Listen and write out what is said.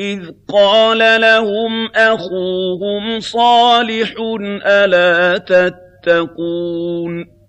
إِذْ قَالَ لَهُمْ أَخُوهُمْ صَالِحٌ أَلَا تَتَّقُونَ